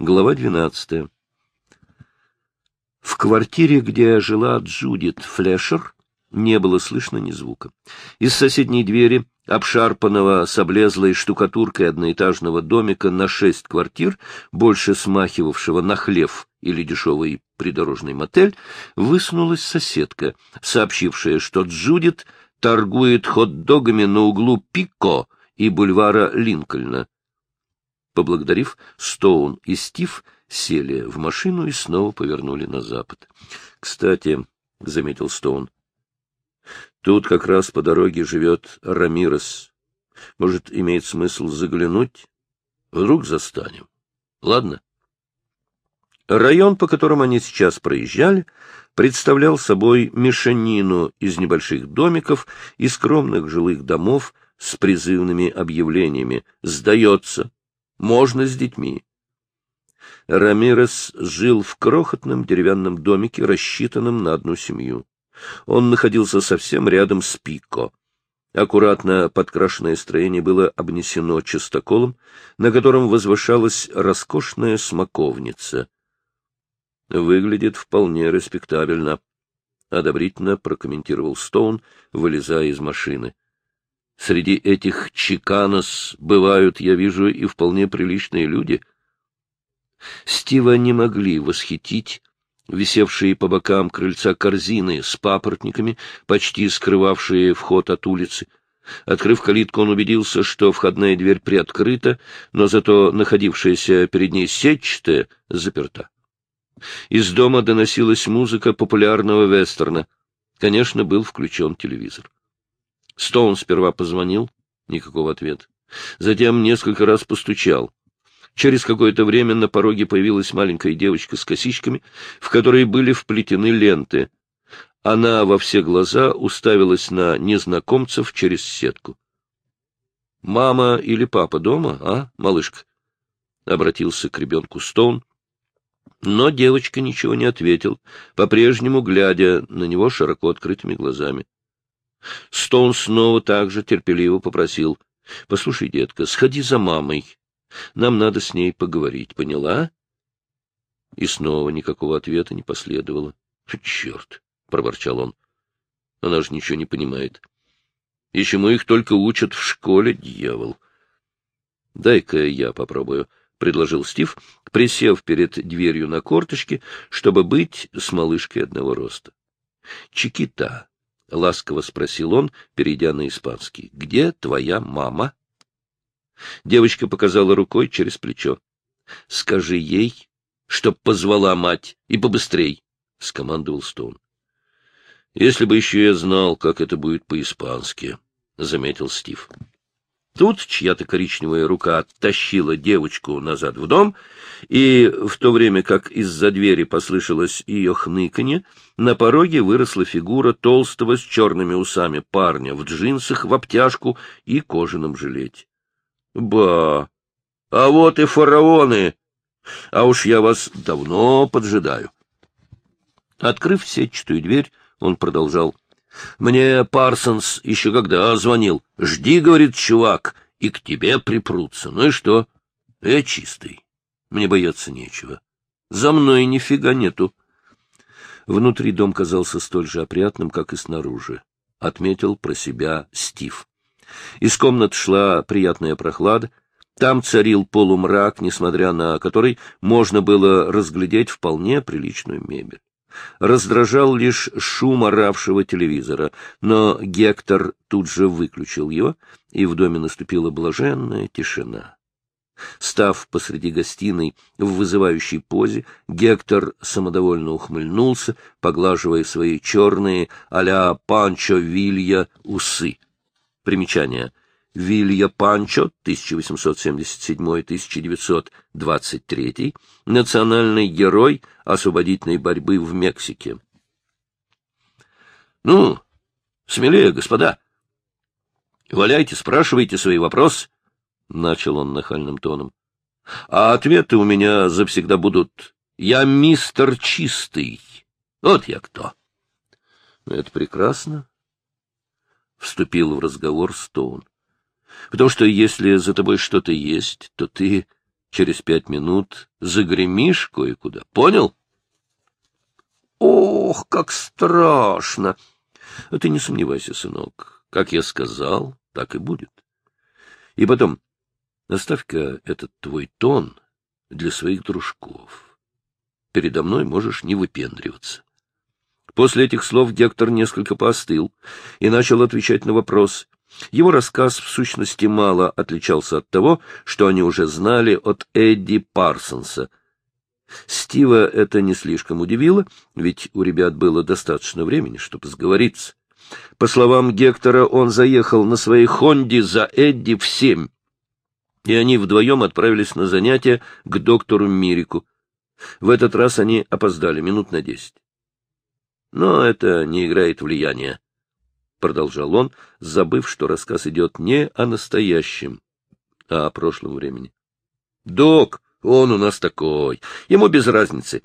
Глава двенадцатая. В квартире, где жила Джудит Флешер, не было слышно ни звука. Из соседней двери, обшарпанного с облезлой штукатуркой одноэтажного домика на шесть квартир, больше смахивавшего на хлев или дешевый придорожный мотель, высунулась соседка, сообщившая, что Джудит торгует хот-догами на углу Пико и бульвара Линкольна. Поблагодарив, Стоун и Стив сели в машину и снова повернули на запад. — Кстати, — заметил Стоун, — тут как раз по дороге живет Рамирес. Может, имеет смысл заглянуть? Вдруг застанем. Ладно? Район, по которому они сейчас проезжали, представлял собой мешанину из небольших домиков и скромных жилых домов с призывными объявлениями «Сдается! Можно с детьми. Рамирес жил в крохотном деревянном домике, рассчитанном на одну семью. Он находился совсем рядом с Пико. Аккуратно подкрашенное строение было обнесено частоколом, на котором возвышалась роскошная смоковница. Выглядит вполне респектабельно, — одобрительно прокомментировал Стоун, вылезая из машины. Среди этих чиканос бывают, я вижу, и вполне приличные люди. Стива не могли восхитить висевшие по бокам крыльца корзины с папоротниками, почти скрывавшие вход от улицы. Открыв калитку, он убедился, что входная дверь приоткрыта, но зато находившаяся перед ней сетчатая заперта. Из дома доносилась музыка популярного вестерна. Конечно, был включен телевизор. Стоун сперва позвонил, никакого ответа. Затем несколько раз постучал. Через какое-то время на пороге появилась маленькая девочка с косичками, в которые были вплетены ленты. Она во все глаза уставилась на незнакомцев через сетку. — Мама или папа дома, а, малышка? — обратился к ребенку Стоун. Но девочка ничего не ответил, по-прежнему глядя на него широко открытыми глазами. Стоун снова так же терпеливо попросил. — Послушай, детка, сходи за мамой. Нам надо с ней поговорить, поняла? И снова никакого ответа не последовало. — Черт! — проворчал он. — Она же ничего не понимает. И чему их только учат в школе, дьявол? — Дай-ка я попробую, — предложил Стив, присев перед дверью на корточки, чтобы быть с малышкой одного роста. — Чикита, — ласково спросил он, перейдя на испанский. — Где твоя мама? Девочка показала рукой через плечо. — Скажи ей, чтоб позвала мать, и побыстрей, — скомандовал Стоун. — Если бы еще я знал, как это будет по-испански, — заметил Стив. Тут чья-то коричневая рука оттащила девочку назад в дом, и в то время как из-за двери послышалось ее хныканье, на пороге выросла фигура толстого с черными усами парня в джинсах, в обтяжку и кожаном жилете. — Ба! А вот и фараоны! А уж я вас давно поджидаю. Открыв сетчатую дверь, он продолжал — мне Парсонс еще когда звонил. Жди, говорит, чувак, и к тебе припрутся. Ну и что? Я чистый. Мне бояться нечего. За мной нифига нету. Внутри дом казался столь же опрятным, как и снаружи. Отметил про себя Стив. Из комнат шла приятная прохлада. Там царил полумрак, несмотря на который можно было разглядеть вполне приличную мебель. Раздражал лишь шум оравшего телевизора, но Гектор тут же выключил его, и в доме наступила блаженная тишина. Став посреди гостиной в вызывающей позе, Гектор самодовольно ухмыльнулся, поглаживая свои черные а-ля Панчо Вилья усы. Примечание — Вилья Панчо, 1877-1923, национальный герой освободительной борьбы в Мексике. — Ну, смелее, господа. Валяйте, спрашивайте свои вопросы, — начал он нахальным тоном. — А ответы у меня завсегда будут «Я мистер Чистый». Вот я кто. — Это прекрасно, — вступил в разговор Стоун. Потому что если за тобой что-то есть, то ты Через пять минут загремишь кое-куда. Понял? Ох, как страшно! А ты не сомневайся, сынок. Как я сказал, так и будет. И потом, оставь-ка этот твой тон для своих дружков. Передо мной можешь не выпендриваться. После этих слов Гектор несколько поостыл и начал отвечать на вопрос. Его рассказ, в сущности, мало отличался от того, что они уже знали от Эдди Парсонса. Стива это не слишком удивило, ведь у ребят было достаточно времени, чтобы сговориться. По словам Гектора, он заехал на своей «Хонде» за Эдди в семь, и они вдвоем отправились на занятия к доктору Мирику. В этот раз они опоздали минут на десять. Но это не играет влияния, — продолжал он, забыв, что рассказ идет не о настоящем, а о прошлом времени. — Док, он у нас такой, ему без разницы.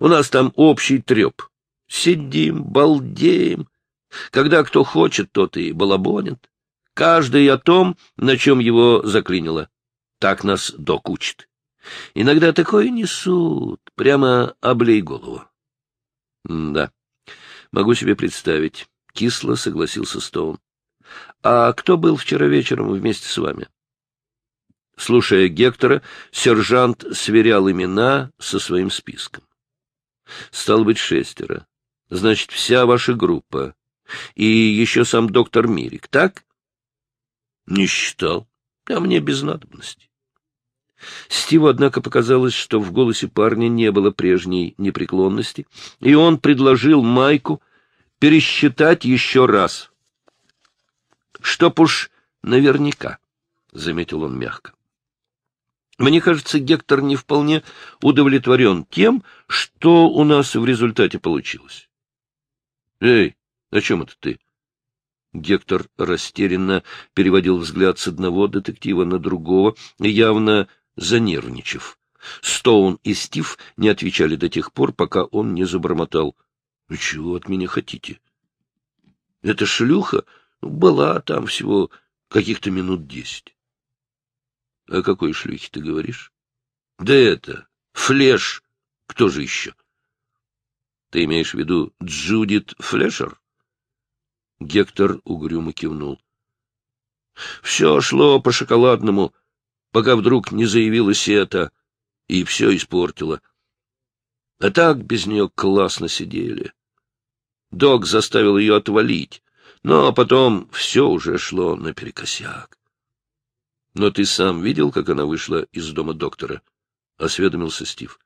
У нас там общий треп. Сидим, балдеем. Когда кто хочет, тот и балабонит. Каждый о том, на чем его заклинило. Так нас док учит. Иногда такое несут, прямо облей голову. — Да, могу себе представить. Кисло согласился Стоун. — А кто был вчера вечером вместе с вами? Слушая Гектора, сержант сверял имена со своим списком. — Стало быть, шестеро. Значит, вся ваша группа. И еще сам доктор Мирик, так? — Не считал. А мне без надобности. Стиву, однако, показалось, что в голосе парня не было прежней непреклонности, и он предложил Майку пересчитать еще раз. — Чтоб уж наверняка, — заметил он мягко. Мне кажется, Гектор не вполне удовлетворен тем, что у нас в результате получилось. — Эй, о чем это ты? Гектор растерянно переводил взгляд с одного детектива на другого, явно занервничав. Стоун и Стив не отвечали до тех пор, пока он не забормотал. — Вы чего от меня хотите? — Эта шлюха была там всего каких-то минут десять. — О какой шлюхе ты говоришь? — Да это, Флеш. Кто же еще? — Ты имеешь в виду Джудит Флешер? Гектор угрюмо кивнул. Все шло по шоколадному, пока вдруг не заявилась это, и все испортило. А так без нее классно сидели. Док заставил ее отвалить, но потом все уже шло наперекосяк. — Но ты сам видел, как она вышла из дома доктора? — осведомился Стив.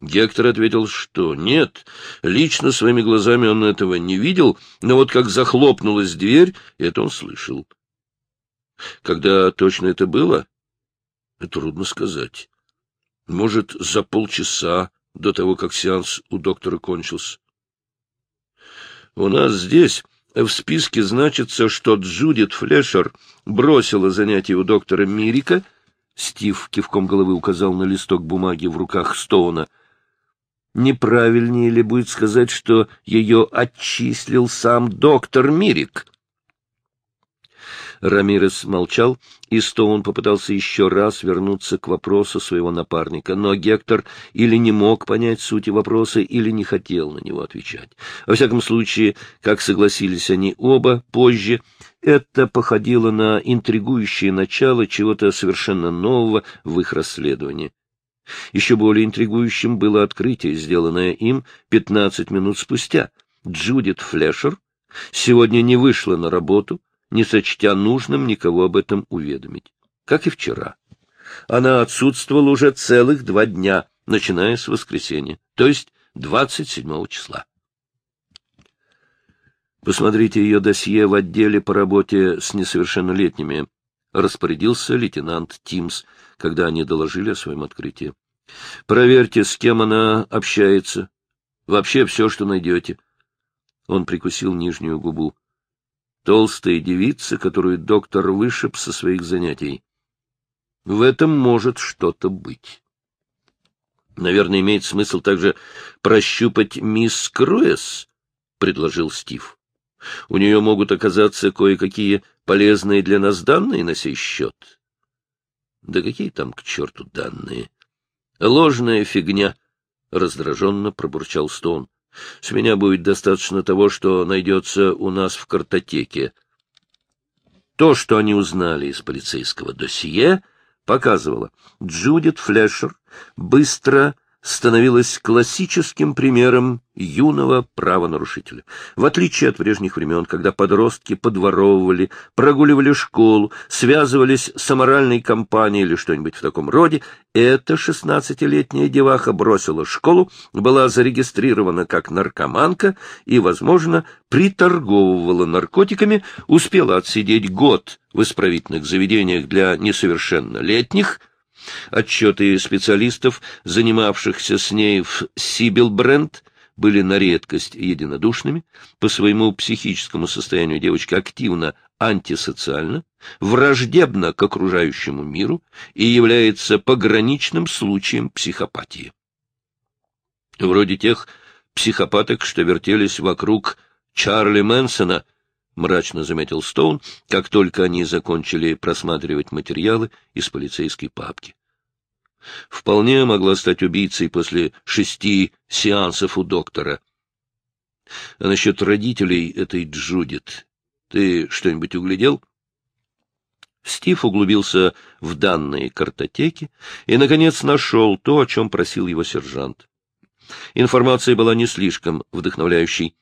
Гектор ответил, что нет, лично своими глазами он этого не видел, но вот как захлопнулась дверь, это он слышал. Когда точно это было? Трудно сказать. Может, за полчаса до того, как сеанс у доктора кончился. У нас здесь в списке значится, что Джудит Флешер бросила занятие у доктора Мирика. Стив кивком головы указал на листок бумаги в руках Стоуна — Неправильнее ли будет сказать, что ее отчислил сам доктор Мирик? Рамирес молчал, и Стоун попытался еще раз вернуться к вопросу своего напарника, но Гектор или не мог понять сути вопроса, или не хотел на него отвечать. Во всяком случае, как согласились они оба позже, это походило на интригующее начало чего-то совершенно нового в их расследовании. Еще более интригующим было открытие, сделанное им пятнадцать минут спустя. Джудит Флешер сегодня не вышла на работу, не сочтя нужным никого об этом уведомить, как и вчера. Она отсутствовала уже целых два дня, начиная с воскресенья, то есть двадцать седьмого числа. Посмотрите ее досье в отделе по работе с несовершеннолетними, распорядился лейтенант Тимс, когда они доложили о своем открытии. Проверьте, с кем она общается. Вообще все, что найдете. Он прикусил нижнюю губу. Толстая девица, которую доктор вышиб со своих занятий. В этом может что-то быть. Наверное, имеет смысл также прощупать мисс Круэс, — предложил Стив. У нее могут оказаться кое-какие полезные для нас данные на сей счет. Да какие там к черту данные? Ложная фигня, — раздраженно пробурчал Стоун. С меня будет достаточно того, что найдется у нас в картотеке. То, что они узнали из полицейского досье, показывало, Джудит Флешер быстро становилась классическим примером юного правонарушителя. В отличие от прежних времен, когда подростки подворовывали, прогуливали школу, связывались с аморальной компанией или что-нибудь в таком роде, эта шестнадцатилетняя деваха бросила школу, была зарегистрирована как наркоманка и, возможно, приторговывала наркотиками, успела отсидеть год в исправительных заведениях для несовершеннолетних – Отчеты специалистов, занимавшихся с ней в Сибилбренд, были на редкость единодушными. По своему психическому состоянию девочка активно антисоциальна, враждебна к окружающему миру и является пограничным случаем психопатии. Вроде тех психопаток, что вертелись вокруг Чарли Мэнсона, — мрачно заметил Стоун, как только они закончили просматривать материалы из полицейской папки. Вполне могла стать убийцей после шести сеансов у доктора. А насчет родителей этой Джудит, ты что-нибудь углядел? Стив углубился в данные картотеки и, наконец, нашел то, о чем просил его сержант. Информация была не слишком вдохновляющей.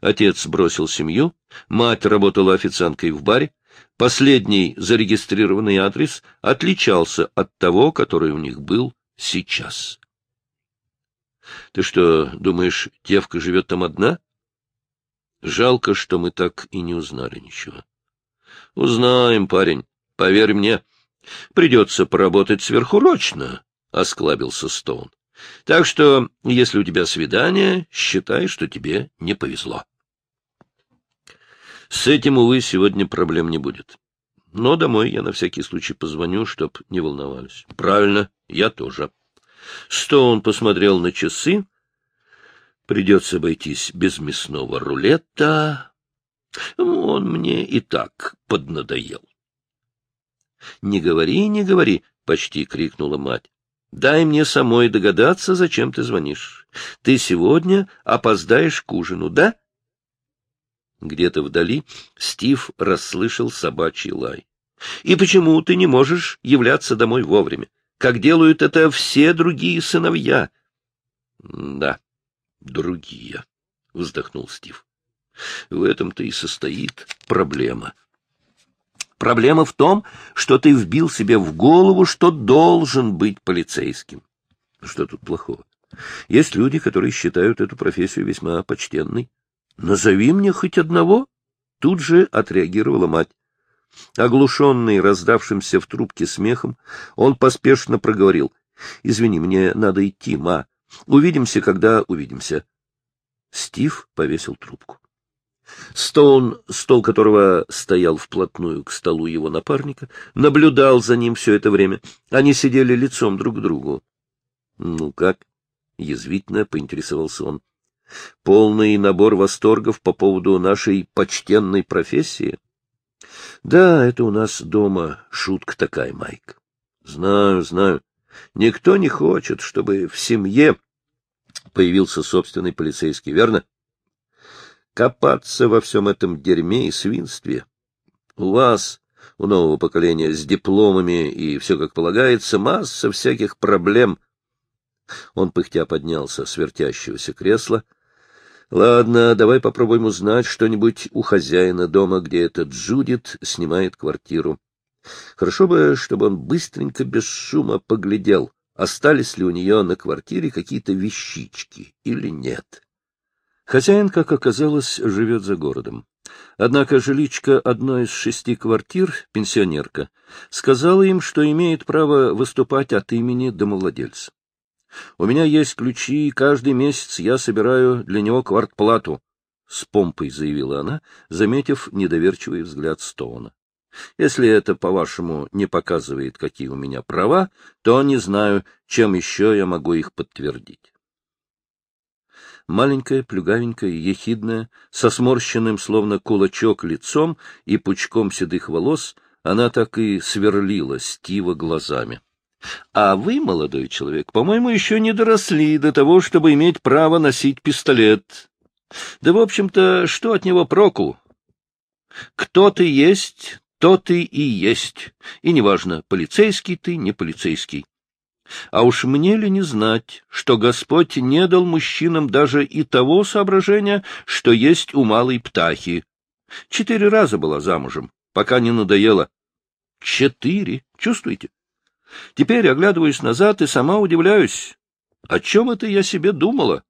Отец бросил семью, мать работала официанткой в баре, последний зарегистрированный адрес отличался от того, который у них был сейчас. — Ты что, думаешь, девка живет там одна? Жалко, что мы так и не узнали ничего. — Узнаем, парень, поверь мне. Придется поработать сверхурочно, — осклабился Стоун. Так что, если у тебя свидание, считай, что тебе не повезло. С этим, увы, сегодня проблем не будет. Но домой я на всякий случай позвоню, чтоб не волновались. Правильно, я тоже. Стоун посмотрел на часы. Придется обойтись без мясного рулета. Он мне и так поднадоел. — Не говори, не говори, — почти крикнула мать. Дай мне самой догадаться, зачем ты звонишь. Ты сегодня опоздаешь к ужину, да? Где-то вдали Стив расслышал собачий лай. И почему ты не можешь являться домой вовремя, как делают это все другие сыновья? Да, другие, вздохнул Стив. В этом-то и состоит проблема. Проблема в том, что ты вбил себе в голову, что должен быть полицейским. Что тут плохого? Есть люди, которые считают эту профессию весьма почтенной. Назови мне хоть одного. Тут же отреагировала мать. Оглушенный раздавшимся в трубке смехом, он поспешно проговорил. — Извини, мне надо идти, ма. Увидимся, когда увидимся. Стив повесил трубку. Стоун, стол которого стоял вплотную к столу его напарника, наблюдал за ним все это время. Они сидели лицом друг к другу. — Ну как? — язвительно поинтересовался он. — Полный набор восторгов по поводу нашей почтенной профессии? — Да, это у нас дома шутка такая, Майк. — Знаю, знаю. Никто не хочет, чтобы в семье появился собственный полицейский, верно? — копаться во всем этом дерьме и свинстве. У вас, у нового поколения, с дипломами и все как полагается, масса всяких проблем. Он пыхтя поднялся с вертящегося кресла. — Ладно, давай попробуем узнать что-нибудь у хозяина дома, где этот Джудит снимает квартиру. Хорошо бы, чтобы он быстренько, без шума поглядел, остались ли у нее на квартире какие-то вещички или нет. — Хозяин, как оказалось, живет за городом. Однако жиличка одной из шести квартир, пенсионерка, сказала им, что имеет право выступать от имени домовладельца. «У меня есть ключи, и каждый месяц я собираю для него квартплату», — с помпой заявила она, заметив недоверчивый взгляд Стоуна. «Если это, по-вашему, не показывает, какие у меня права, то не знаю, чем еще я могу их подтвердить» маленькая, плюгавенькая, ехидная, со сморщенным, словно кулачок, лицом и пучком седых волос, Она так и сверлила Стива глазами. — А вы, молодой человек, по-моему, еще не доросли до того, чтобы иметь право носить пистолет. Да, в общем-то, что от него проку? Кто ты есть, то ты и есть. И неважно, полицейский ты, не полицейский. А уж мне ли не знать, что Господь не дал мужчинам даже и того соображения, что есть у малой птахи. Четыре раза была замужем, пока не надоело. Четыре, чувствуете? Теперь, оглядываясь назад, и сама удивляюсь. О чем это я себе думала?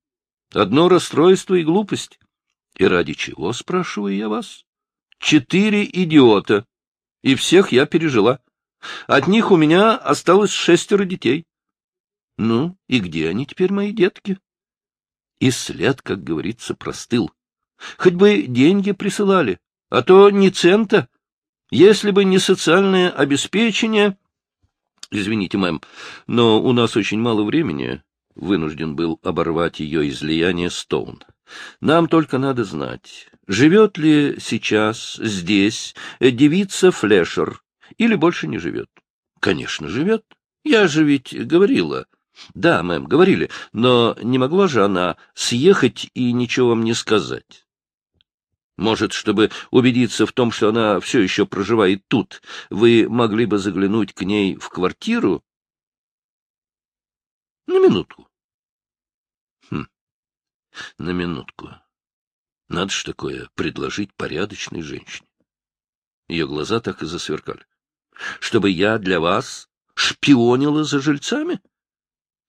Одно расстройство и глупость. И ради чего, спрашиваю я вас? Четыре идиота. И всех я пережила. От них у меня осталось шестеро детей. Ну, и где они теперь, мои детки? И след, как говорится, простыл. Хоть бы деньги присылали, а то ни цента. Если бы не социальное обеспечение... Извините, мэм, но у нас очень мало времени. Вынужден был оборвать ее излияние Стоун. Нам только надо знать, живет ли сейчас здесь девица Флешер или больше не живет. Конечно, живет. Я же ведь говорила. Да, мэм, говорили, но не могла же она съехать и ничего вам не сказать. Может, чтобы убедиться в том, что она все еще проживает тут, вы могли бы заглянуть к ней в квартиру? На минутку. Хм, на минутку. Надо ж такое предложить порядочной женщине. Ее глаза так и засверкали. Чтобы я для вас шпионила за жильцами?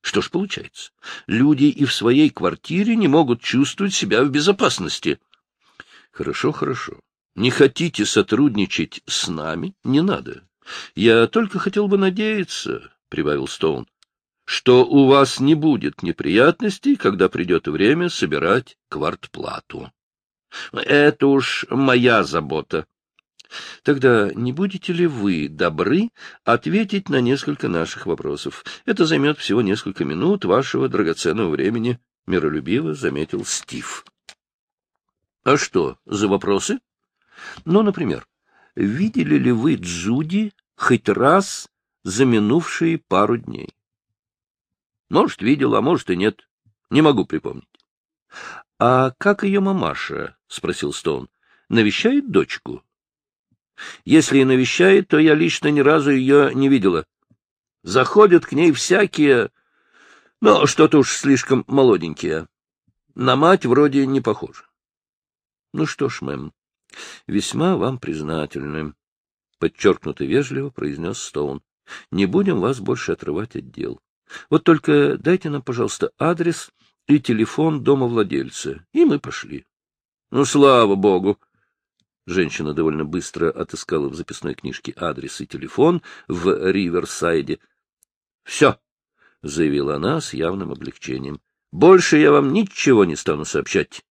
Что ж получается? Люди и в своей квартире не могут чувствовать себя в безопасности. Хорошо, хорошо. Не хотите сотрудничать с нами? Не надо. Я только хотел бы надеяться, — прибавил Стоун, — что у вас не будет неприятностей, когда придет время собирать квартплату. Это уж моя забота. Тогда не будете ли вы добры ответить на несколько наших вопросов? Это займет всего несколько минут вашего драгоценного времени, — миролюбиво заметил Стив. А что за вопросы? Ну, например, видели ли вы Джуди хоть раз за минувшие пару дней? Может, видел, а может и нет. Не могу припомнить. — А как ее мамаша? — спросил Стоун. — Навещает дочку? — Если и навещает, то я лично ни разу ее не видела. Заходят к ней всякие, но что-то уж слишком молоденькие. На мать вроде не похоже. — Ну что ж, мэм, весьма вам признательны, — подчеркнуто вежливо произнес Стоун. — Не будем вас больше отрывать от дел. Вот только дайте нам, пожалуйста, адрес и телефон дома владельца, и мы пошли. — Ну, слава богу! Женщина довольно быстро отыскала в записной книжке адрес и телефон в Риверсайде. — Все, — заявила она с явным облегчением. — Больше я вам ничего не стану сообщать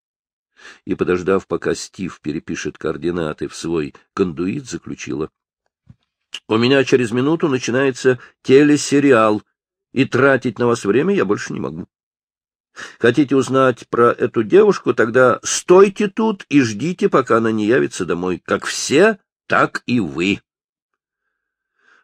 и, подождав, пока Стив перепишет координаты в свой кондуит, заключила. — У меня через минуту начинается телесериал, и тратить на вас время я больше не могу. Хотите узнать про эту девушку, тогда стойте тут и ждите, пока она не явится домой. Как все, так и вы.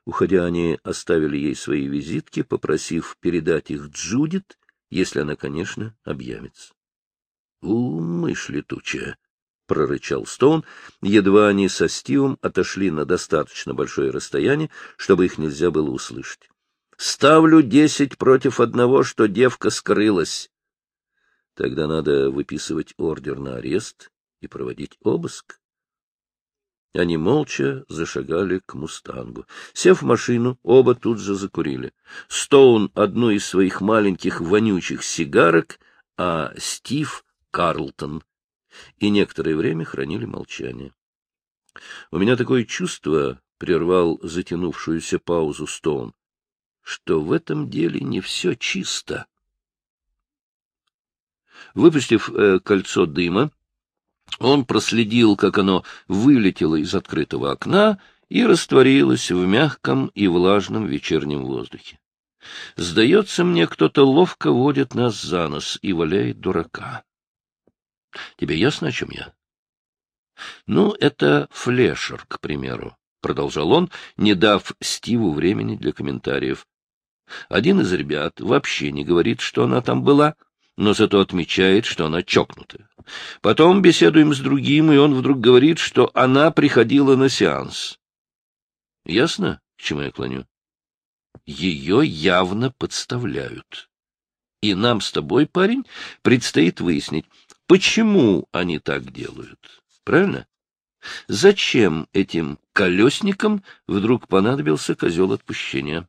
Уходя, они оставили ей свои визитки, попросив передать их Джудит, если она, конечно, объявится. — У, мышь летучая! — прорычал Стоун, едва они со Стивом отошли на достаточно большое расстояние, чтобы их нельзя было услышать. — Ставлю десять против одного, что девка скрылась. Тогда надо выписывать ордер на арест и проводить обыск. Они молча зашагали к «Мустангу». Сев в машину, оба тут же закурили. Стоун — одну из своих маленьких вонючих сигарок, а Стив Карлтон, и некоторое время хранили молчание. — У меня такое чувство, — прервал затянувшуюся паузу Стоун, — что в этом деле не все чисто. Выпустив э, кольцо дыма, он проследил, как оно вылетело из открытого окна и растворилось в мягком и влажном вечернем воздухе. Сдается мне, кто-то ловко водит нас за нос и валяет дурака. Тебе ясно, о чем я? Ну, это Флешер, к примеру. продолжал он, не дав Стиву времени для комментариев. Один из ребят вообще не говорит, что она там была, но зато отмечает, что она чокнутая. Потом беседуем с другим, и он вдруг говорит, что она приходила на сеанс. Ясно, к чему я клоню? Ее явно подставляют. И нам с тобой, парень, предстоит выяснить, почему они так делают. Правильно? Зачем этим колесникам вдруг понадобился козел отпущения?